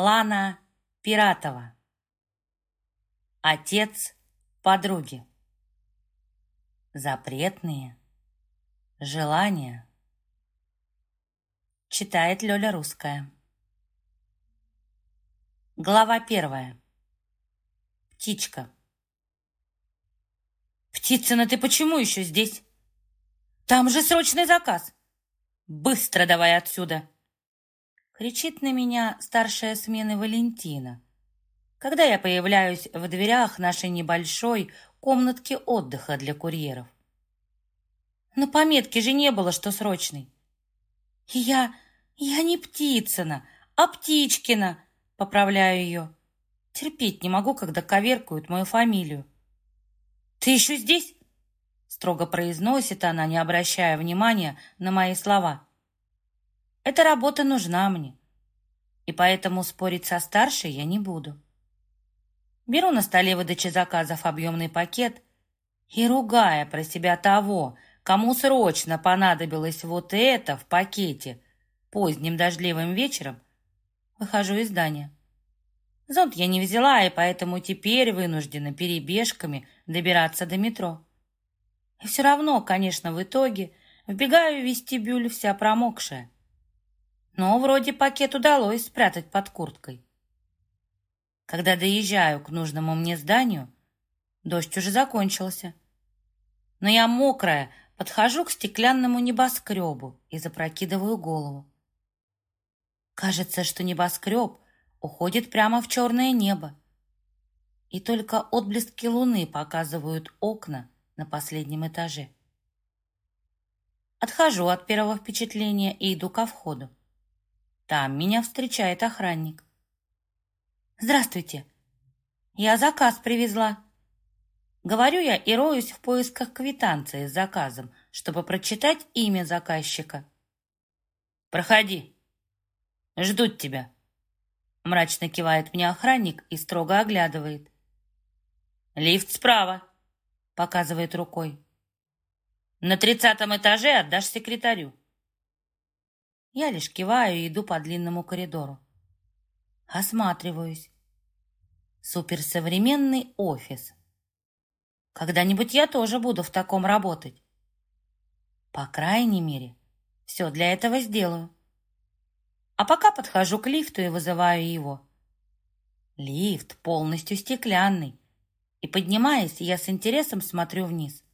Лана Пиратова. Отец подруги. Запретные желания. Читает Лёля Русская. Глава первая. Птичка. «Птицына, ты почему еще здесь? Там же срочный заказ! Быстро давай отсюда!» Кричит на меня старшая смены Валентина, когда я появляюсь в дверях нашей небольшой комнатки отдыха для курьеров. Но пометки же не было, что срочный. Я... я не Птицына, а Птичкина, поправляю ее. Терпеть не могу, когда коверкают мою фамилию. «Ты еще здесь?» строго произносит она, не обращая внимания на мои слова. Эта работа нужна мне, и поэтому спорить со старшей я не буду. Беру на столе выдачи заказов объемный пакет и, ругая про себя того, кому срочно понадобилось вот это в пакете, поздним дождливым вечером, выхожу из здания. Зонт я не взяла, и поэтому теперь вынуждена перебежками добираться до метро. И все равно, конечно, в итоге вбегаю в вестибюль вся промокшая. Но вроде пакет удалось спрятать под курткой. Когда доезжаю к нужному мне зданию, дождь уже закончился. Но я мокрая, подхожу к стеклянному небоскребу и запрокидываю голову. Кажется, что небоскреб уходит прямо в черное небо. И только отблески луны показывают окна на последнем этаже. Отхожу от первого впечатления и иду ко входу. Там меня встречает охранник. «Здравствуйте. Я заказ привезла». Говорю я и роюсь в поисках квитанции с заказом, чтобы прочитать имя заказчика. «Проходи. Ждут тебя». Мрачно кивает мне охранник и строго оглядывает. «Лифт справа», — показывает рукой. «На тридцатом этаже отдашь секретарю». Я лишь киваю и иду по длинному коридору. Осматриваюсь. Суперсовременный офис. Когда-нибудь я тоже буду в таком работать. По крайней мере, все для этого сделаю. А пока подхожу к лифту и вызываю его. Лифт полностью стеклянный. И поднимаясь, я с интересом смотрю вниз.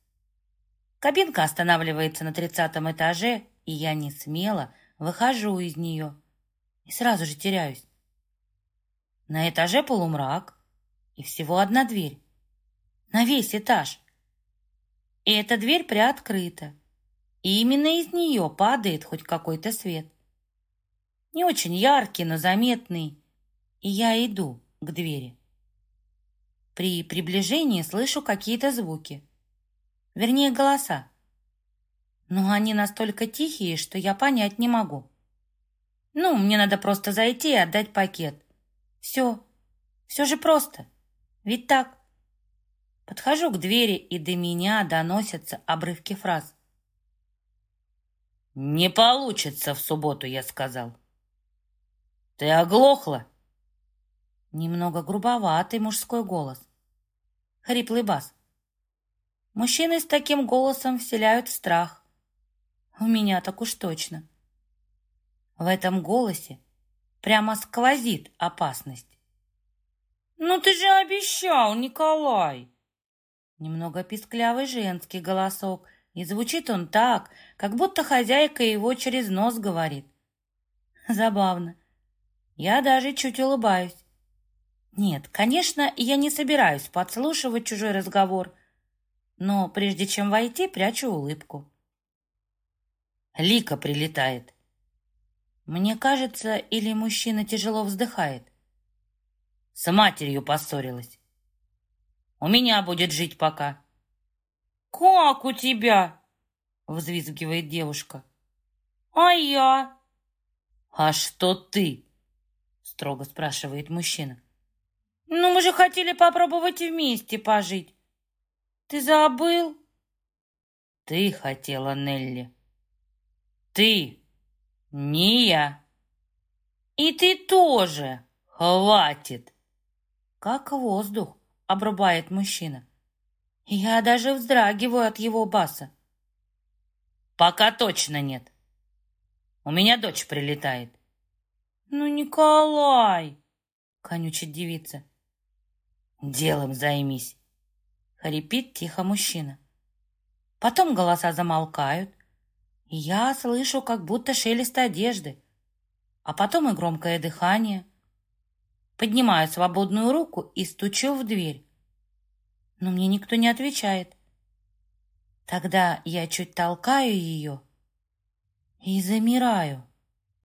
Кабинка останавливается на тридцатом этаже, и я не смело Выхожу из нее и сразу же теряюсь. На этаже полумрак и всего одна дверь. На весь этаж. И эта дверь приоткрыта. И именно из нее падает хоть какой-то свет. Не очень яркий, но заметный. И я иду к двери. При приближении слышу какие-то звуки. Вернее, голоса но они настолько тихие, что я понять не могу. Ну, мне надо просто зайти и отдать пакет. Все. Все же просто. Ведь так. Подхожу к двери, и до меня доносятся обрывки фраз. «Не получится в субботу», — я сказал. «Ты оглохла?» Немного грубоватый мужской голос. Хриплый бас. Мужчины с таким голосом вселяют страх. У меня так уж точно. В этом голосе прямо сквозит опасность. «Ну ты же обещал, Николай!» Немного писклявый женский голосок, и звучит он так, как будто хозяйка его через нос говорит. Забавно. Я даже чуть улыбаюсь. Нет, конечно, я не собираюсь подслушивать чужой разговор, но прежде чем войти, прячу улыбку. Лика прилетает. Мне кажется, или мужчина тяжело вздыхает. С матерью поссорилась. У меня будет жить пока. «Как у тебя?» — взвизгивает девушка. «А я?» «А что ты?» — строго спрашивает мужчина. «Ну, мы же хотели попробовать вместе пожить. Ты забыл?» «Ты хотела, Нелли», ты, не я. И ты тоже, «Хватит!» Как воздух, обрубает мужчина. Я даже вздрагиваю от его баса. «Пока точно нет. У меня дочь прилетает». «Ну, Николай!» — конючит девица. «Делом займись!» — хрипит тихо мужчина. Потом голоса замолкают, я слышу как будто шелест одежды, а потом и громкое дыхание. Поднимаю свободную руку и стучу в дверь. Но мне никто не отвечает. Тогда я чуть толкаю ее и замираю.